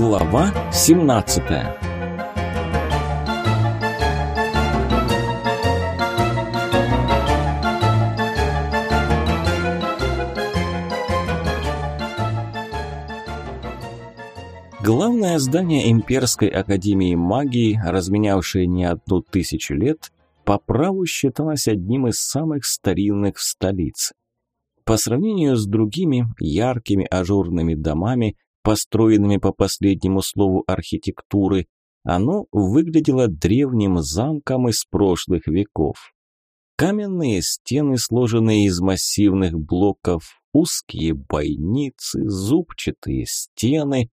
Глава 17 Главное здание Имперской Академии Магии, разменявшее не одну тысячу лет, по праву считалось одним из самых старинных в столице. По сравнению с другими яркими ажурными домами, построенными по последнему слову архитектуры, оно выглядело древним замком из прошлых веков. Каменные стены, сложенные из массивных блоков, узкие бойницы, зубчатые стены.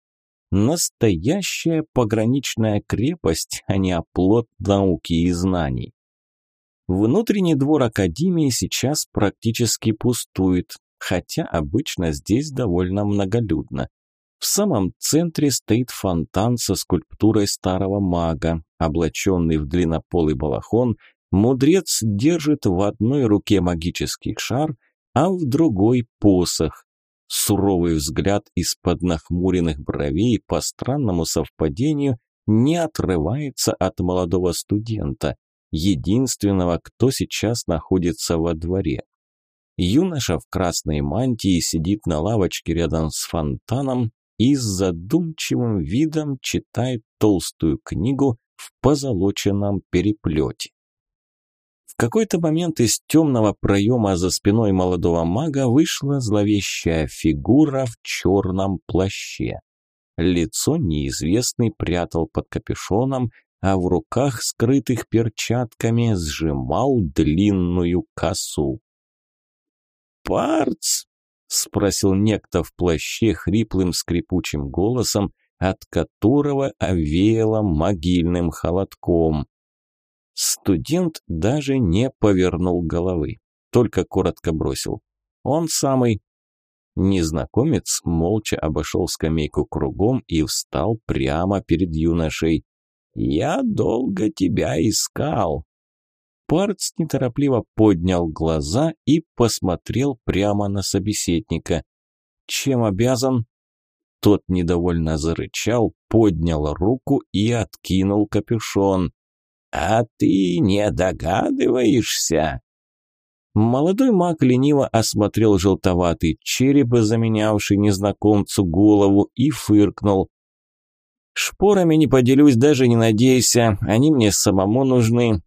Настоящая пограничная крепость, а не оплот науки и знаний. Внутренний двор Академии сейчас практически пустует, хотя обычно здесь довольно многолюдно. В самом центре стоит фонтан со скульптурой старого мага. Облаченный в длиннополый балахон, мудрец держит в одной руке магический шар, а в другой – посох. Суровый взгляд из-под нахмуренных бровей по странному совпадению не отрывается от молодого студента, единственного, кто сейчас находится во дворе. Юноша в красной мантии сидит на лавочке рядом с фонтаном и с задумчивым видом читает толстую книгу в позолоченном переплете. В какой-то момент из темного проема за спиной молодого мага вышла зловещая фигура в черном плаще. Лицо неизвестный прятал под капюшоном, а в руках, скрытых перчатками, сжимал длинную косу. «Парц!» Спросил некто в плаще хриплым скрипучим голосом, от которого овеяло могильным холодком. Студент даже не повернул головы, только коротко бросил. Он самый. Незнакомец молча обошел скамейку кругом и встал прямо перед юношей. «Я долго тебя искал», Парц неторопливо поднял глаза и посмотрел прямо на собеседника. «Чем обязан?» Тот недовольно зарычал, поднял руку и откинул капюшон. «А ты не догадываешься?» Молодой маг лениво осмотрел желтоватый череп, заменявший незнакомцу голову, и фыркнул. «Шпорами не поделюсь, даже не надейся, они мне самому нужны.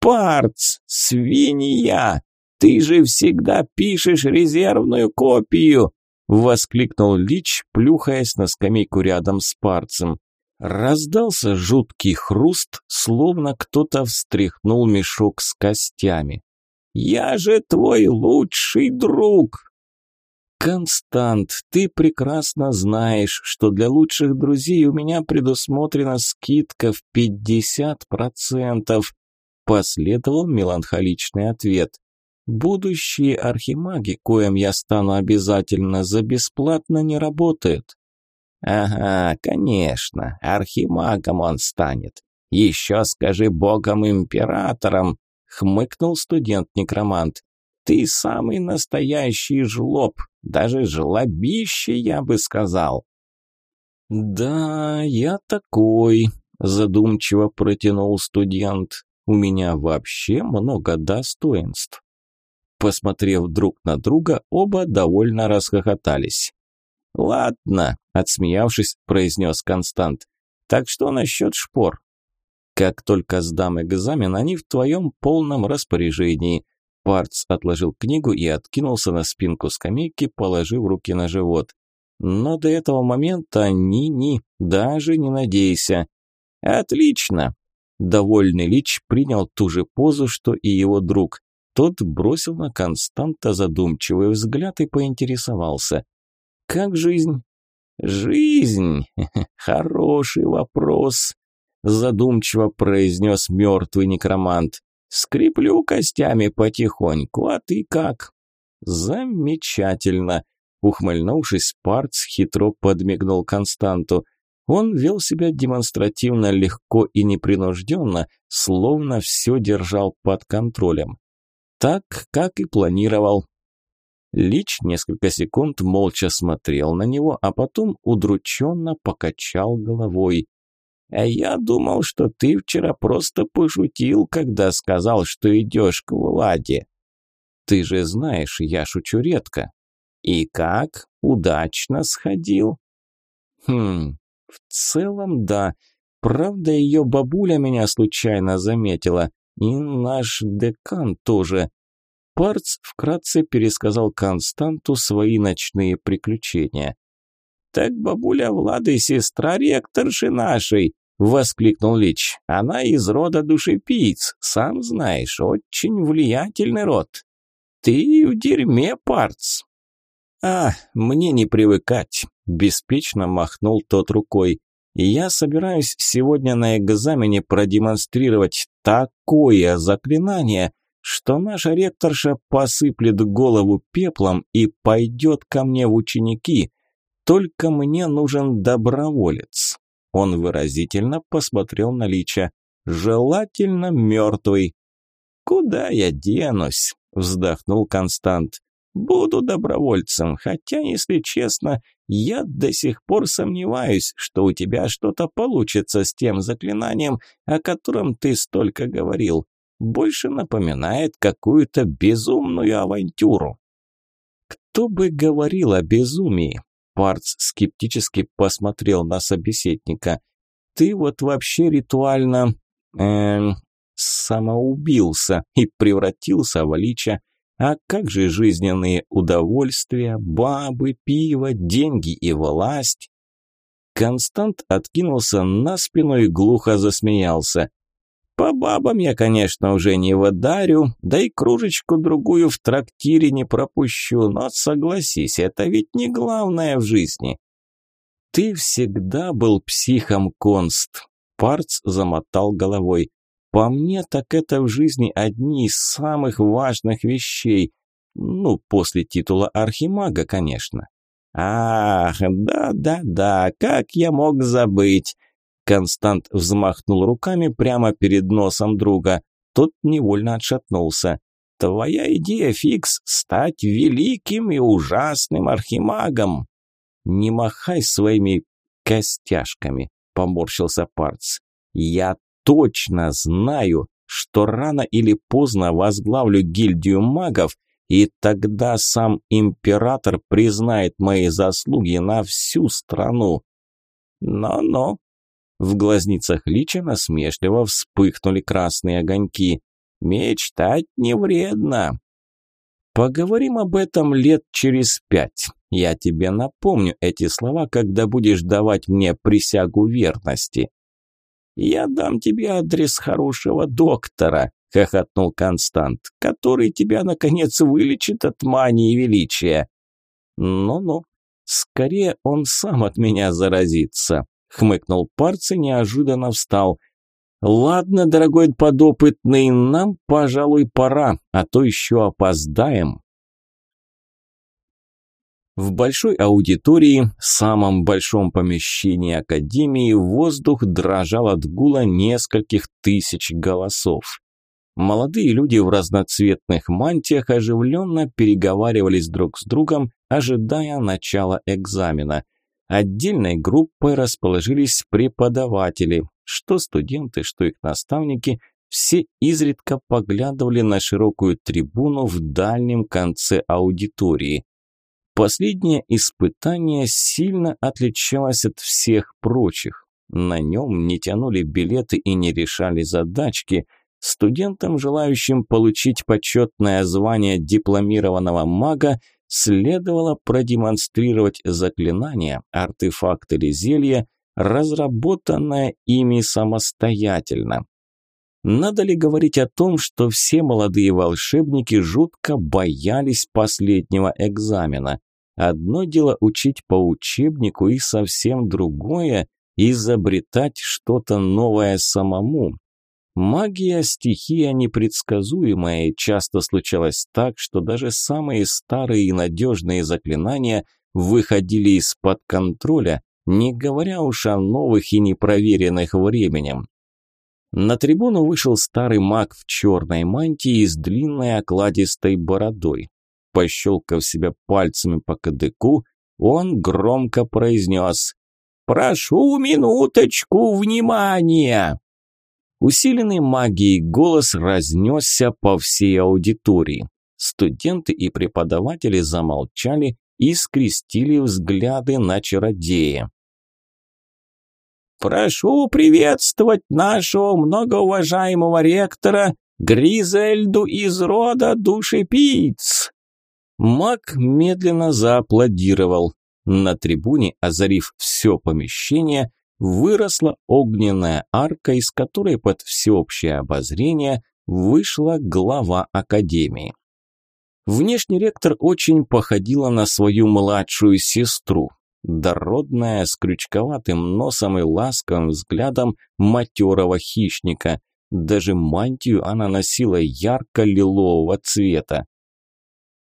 Парц, свинья! Ты же всегда пишешь резервную копию!» Воскликнул Лич, плюхаясь на скамейку рядом с Парцем. Раздался жуткий хруст, словно кто-то встряхнул мешок с костями. «Я же твой лучший друг!» «Констант, ты прекрасно знаешь, что для лучших друзей у меня предусмотрена скидка в пятьдесят процентов», Последовал меланхоличный ответ. Будущие архимаги, коим я стану обязательно, за бесплатно не работают. Ага, конечно, архимагом он станет. Еще скажи богом-императором, хмыкнул студент-некромант. Ты самый настоящий жлоб, даже жлобище, я бы сказал. Да, я такой, задумчиво протянул студент. У меня вообще много достоинств. Посмотрев друг на друга, оба довольно расхохотались. «Ладно», – отсмеявшись, произнес Констант. «Так что насчет шпор?» «Как только сдам экзамен, они в твоем полном распоряжении». Парц отложил книгу и откинулся на спинку скамейки, положив руки на живот. «Но до этого момента ни-ни, даже не надейся». «Отлично», Довольный Лич принял ту же позу, что и его друг. Тот бросил на Константа задумчивый взгляд и поинтересовался. «Как жизнь?» «Жизнь? Хороший вопрос», – задумчиво произнес мертвый некромант. «Скреплю костями потихоньку, а ты как?» «Замечательно», – ухмыльнувшись, Парц хитро подмигнул Константу. Он вел себя демонстративно легко и непринужденно, словно все держал под контролем. Так, как и планировал. Лич несколько секунд молча смотрел на него, а потом удрученно покачал головой. «А я думал, что ты вчера просто пошутил, когда сказал, что идешь к Владе». «Ты же знаешь, я шучу редко». «И как? Удачно сходил?» «Хм, в целом да. Правда, ее бабуля меня случайно заметила. И наш декан тоже». Парц вкратце пересказал Константу свои ночные приключения. «Так бабуля Влады сестра ректорши нашей!» – воскликнул Лич. «Она из рода душепиц, сам знаешь, очень влиятельный род. Ты в дерьме, Парц!» «А, мне не привыкать», – беспечно махнул тот рукой. «Я собираюсь сегодня на экзамене продемонстрировать такое заклинание, что наша ректорша посыплет голову пеплом и пойдет ко мне в ученики. Только мне нужен доброволец». Он выразительно посмотрел на Лича. «Желательно мертвый». «Куда я денусь?» – вздохнул Констант. «Буду добровольцем, хотя, если честно, я до сих пор сомневаюсь, что у тебя что-то получится с тем заклинанием, о котором ты столько говорил больше напоминает какую-то безумную авантюру. Кто бы говорил о безумии? Парц скептически посмотрел на собеседника. Ты вот вообще ритуально эм, самоубился и превратился в лича. А как же жизненные удовольствия, бабы, пиво, деньги и власть? Констант откинулся на спину и глухо засмеялся. По бабам я, конечно, уже не выдарю, да и кружечку-другую в трактире не пропущу, но согласись, это ведь не главное в жизни. Ты всегда был психом, Конст. Парц замотал головой. По мне, так это в жизни одни из самых важных вещей. Ну, после титула архимага, конечно. Ах, да-да-да, как я мог забыть. Констант взмахнул руками прямо перед носом друга. Тот невольно отшатнулся. «Твоя идея, Фикс, стать великим и ужасным архимагом!» «Не махай своими костяшками», – поморщился Парц. «Я точно знаю, что рано или поздно возглавлю гильдию магов, и тогда сам император признает мои заслуги на всю страну». «Но-но», в глазницах Лича насмешливо вспыхнули красные огоньки. «Мечтать не вредно!» «Поговорим об этом лет через пять. Я тебе напомню эти слова, когда будешь давать мне присягу верности». «Я дам тебе адрес хорошего доктора», – хохотнул Констант, «который тебя, наконец, вылечит от мании величия». «Ну-ну, скорее он сам от меня заразится», хмыкнул Парц и неожиданно встал. «Ладно, дорогой подопытный, нам, пожалуй, пора, а то еще опоздаем». В большой аудитории, самом большом помещении Академии, воздух дрожал от гула нескольких тысяч голосов. Молодые люди в разноцветных мантиях оживленно переговаривались друг с другом, ожидая начала экзамена – Отдельной группой расположились преподаватели, что студенты, что их наставники, все изредка поглядывали на широкую трибуну в дальнем конце аудитории. Последнее испытание сильно отличалось от всех прочих. На нем не тянули билеты и не решали задачки. Студентам, желающим получить почетное звание дипломированного мага, следовало продемонстрировать заклинание, артефакт или зелье, разработанное ими самостоятельно. Надо ли говорить о том, что все молодые волшебники жутко боялись последнего экзамена? Одно дело учить по учебнику и совсем другое – изобретать что-то новое самому, Магия – стихия непредсказуемая, часто случалось так, что даже самые старые и надежные заклинания выходили из-под контроля, не говоря уж о новых и непроверенных временем. На трибуну вышел старый маг в черной мантии с длинной окладистой бородой. Пощелкав себя пальцами по кадыку, он громко произнес «Прошу минуточку внимания!» Усиленный магией голос разнесся по всей аудитории. Студенты и преподаватели замолчали и скрестили взгляды на чародея. «Прошу приветствовать нашего многоуважаемого ректора Гризельду из рода душепиц!» Маг медленно зааплодировал. На трибуне, озарив все помещение, выросла огненная арка, из которой под всеобщее обозрение вышла глава академии. Внешний ректор очень походила на свою младшую сестру. Дородная, с крючковатым носом и ласковым взглядом матерого хищника. Даже мантию она носила ярко-лилового цвета.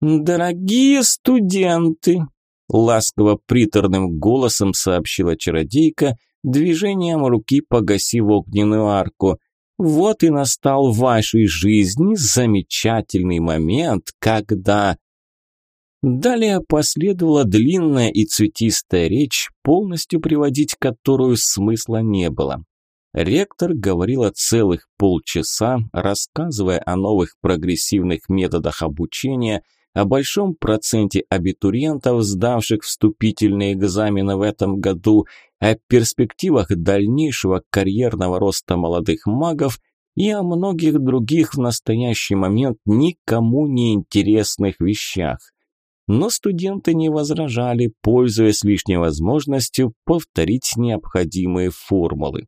«Дорогие студенты!» – ласково приторным голосом сообщила чародейка, движением руки погасив огненную арку – вот и настал в вашей жизни замечательный момент, когда... Далее последовала длинная и цветистая речь, полностью приводить которую смысла не было. Ректор говорила целых полчаса, рассказывая о новых прогрессивных методах обучения, о большом проценте абитуриентов, сдавших вступительные экзамены в этом году, о перспективах дальнейшего карьерного роста молодых магов и о многих других в настоящий момент никому не интересных вещах. Но студенты не возражали, пользуясь лишней возможностью повторить необходимые формулы.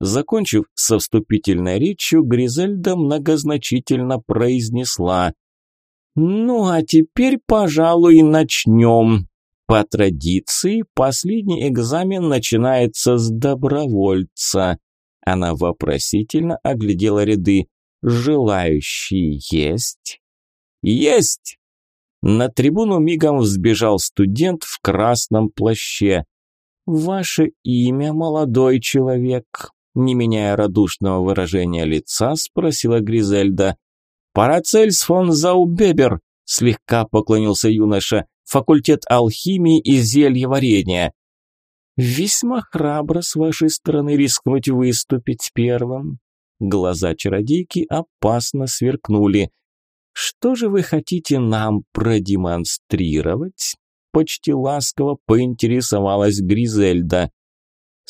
Закончив со вступительной речью, Гризельда многозначительно произнесла «Ну а теперь, пожалуй, начнем. По традиции, последний экзамен начинается с добровольца. Она вопросительно оглядела ряды. «Желающие есть?» «Есть!» На трибуну мигом взбежал студент в красном плаще. «Ваше имя, молодой человек?» Не меняя радушного выражения лица, спросила Гризельда. «Парацельс фон Заубебер!» Слегка поклонился юноша факультет алхимии и зельеварения. Весьма храбро с вашей стороны рискнуть выступить первым. Глаза чародейки опасно сверкнули. Что же вы хотите нам продемонстрировать? Почти ласково поинтересовалась Гризельда.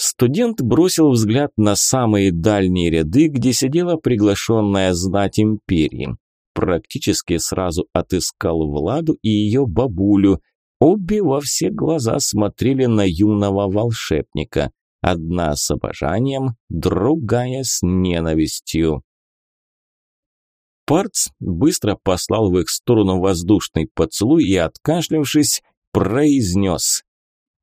Студент бросил взгляд на самые дальние ряды, где сидела приглашенная знать империи практически сразу отыскал Владу и ее бабулю. Обе во все глаза смотрели на юного волшебника. Одна с обожанием, другая с ненавистью. Парц быстро послал в их сторону воздушный поцелуй и, откашлявшись, произнес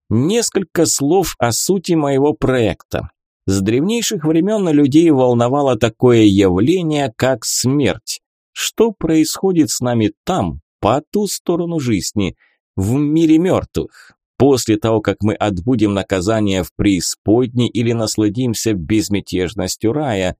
«Несколько слов о сути моего проекта. С древнейших времен людей волновало такое явление, как смерть. Что происходит с нами там, по ту сторону жизни, в мире мертвых? После того, как мы отбудем наказание в преисподней или насладимся безмятежностью рая,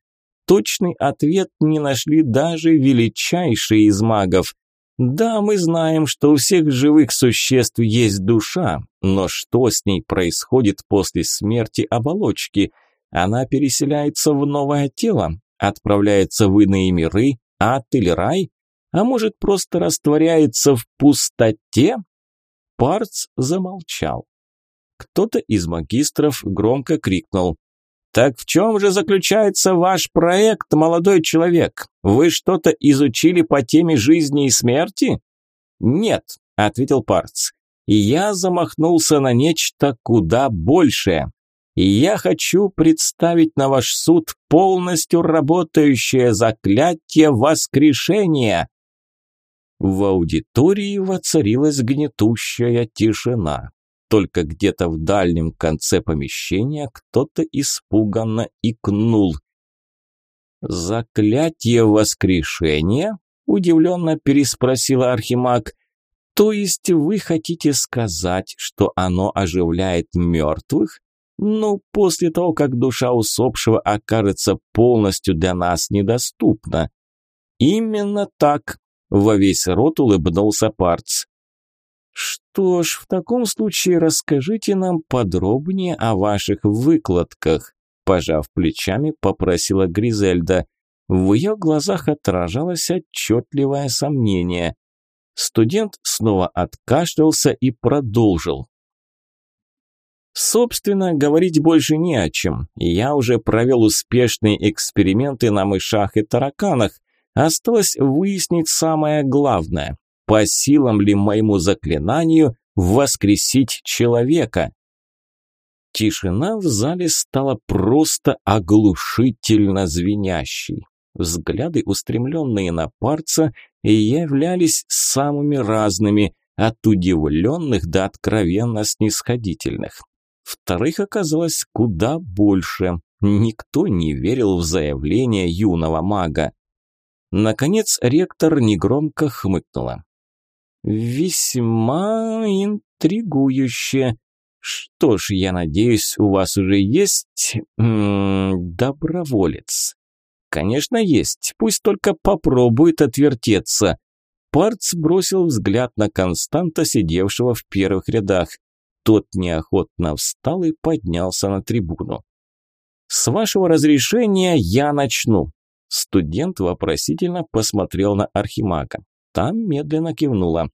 точный ответ не нашли даже величайшие из магов. Да, мы знаем, что у всех живых существ есть душа, но что с ней происходит после смерти оболочки? Она переселяется в новое тело, отправляется в иные миры, ад или рай? А может, просто растворяется в пустоте? Парц замолчал. Кто-то из магистров громко крикнул. «Так в чем же заключается ваш проект, молодой человек? Вы что-то изучили по теме жизни и смерти?» «Нет», – ответил Парц. «Я замахнулся на нечто куда большее. И я хочу представить на ваш суд полностью работающее заклятие воскрешения. В аудитории воцарилась гнетущая тишина. Только где-то в дальнем конце помещения кто-то испуганно икнул. «Заклятие воскрешения?» – удивленно переспросила Архимаг. «То есть вы хотите сказать, что оно оживляет мертвых ну, после того, как душа усопшего окажется полностью для нас недоступна. Именно так, Во весь рот улыбнулся Парц. Что ж, в таком случае расскажите нам подробнее о ваших выкладках, пожав плечами, попросила Гризельда. В ее глазах отражалось отчетливое сомнение. Студент снова откашлялся и продолжил. Собственно, говорить больше не о чем. Я уже провел успешные эксперименты на мышах и тараканах. Осталось выяснить самое главное. По силам ли моему заклинанию воскресить человека? Тишина в зале стала просто оглушительно звенящей. Взгляды, устремленные на парца, являлись самыми разными, от удивленных до откровенно снисходительных. Вторых оказалось куда больше. Никто не верил в заявление юного мага. Наконец ректор негромко хмыкнула. «Весьма интригующе. Что ж, я надеюсь, у вас уже есть м -м, доброволец?» «Конечно, есть. Пусть только попробует отвертеться». Парц бросил взгляд на Константа, сидевшего в первых рядах. Тот неохотно встал и поднялся на трибуну. «С вашего разрешения я начну». Студент вопросительно посмотрел на Архимага. Там медленно кивнула.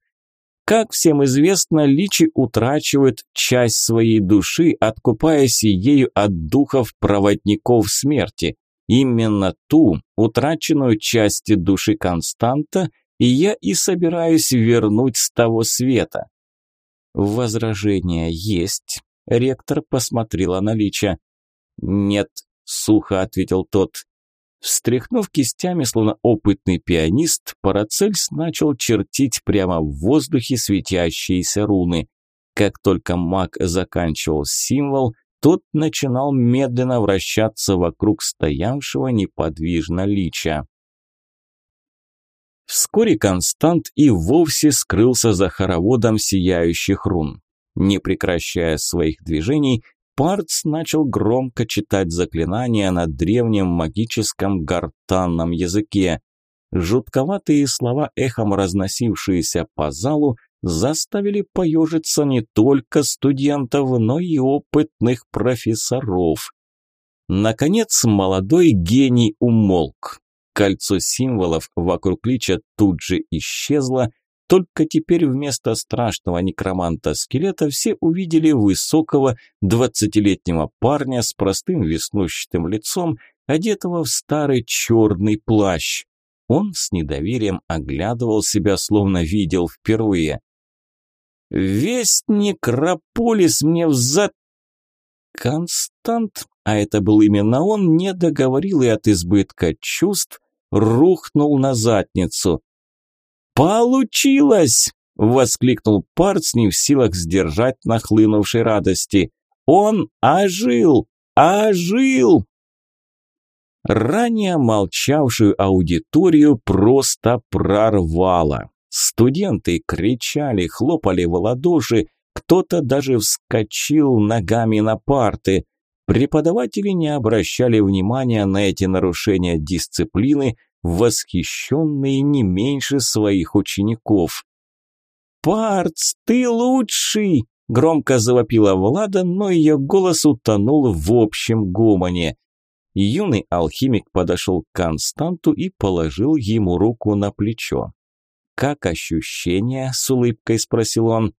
Как всем известно, личи утрачивают часть своей души, откупаясь ею от духов-проводников смерти. Именно ту, утраченную часть души Константа, и я и собираюсь вернуть с того света. Возражения есть. Ректор посмотрела на Лича. Нет, сухо ответил тот. Встряхнув кистями, словно опытный пианист, Парацельс начал чертить прямо в воздухе светящиеся руны. Как только маг заканчивал символ, тот начинал медленно вращаться вокруг стоявшего неподвижно лича. Вскоре Констант и вовсе скрылся за хороводом сияющих рун. Не прекращая своих движений, Парц начал громко читать заклинания на древнем магическом гортанном языке. Жутковатые слова, эхом разносившиеся по залу, заставили поежиться не только студентов, но и опытных профессоров. Наконец молодой гений умолк. Кольцо символов вокруг лича тут же исчезло, только теперь вместо страшного некроманта-скелета все увидели высокого двадцатилетнего парня с простым веснущатым лицом, одетого в старый черный плащ. Он с недоверием оглядывал себя, словно видел впервые. «Весь некрополис мне взад...» Констант, а это был именно он, не договорил и от избытка чувств рухнул на задницу. «Получилось!» – воскликнул Парц, не в силах сдержать нахлынувшей радости. «Он ожил! Ожил!» Ранее молчавшую аудиторию просто прорвало. Студенты кричали, хлопали в ладоши, кто-то даже вскочил ногами на парты. Преподаватели не обращали внимания на эти нарушения дисциплины, восхищенные не меньше своих учеников. «Парц, ты лучший!» – громко завопила Влада, но ее голос утонул в общем гомоне. Юный алхимик подошел к Константу и положил ему руку на плечо. «Как ощущение?» – с улыбкой спросил он.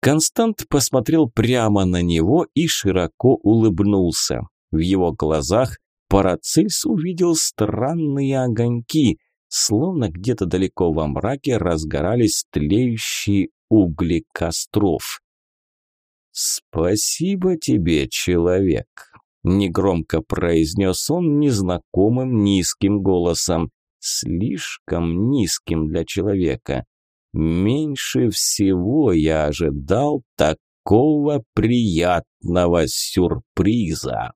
Констант посмотрел прямо на него и широко улыбнулся. В его глазах Парацельс увидел странные огоньки, словно где-то далеко во мраке разгорались тлеющие угли костров. «Спасибо тебе, человек», – негромко произнес он незнакомым низким голосом, слишком низким для человека. Меньше всего я ожидал такого приятного сюрприза.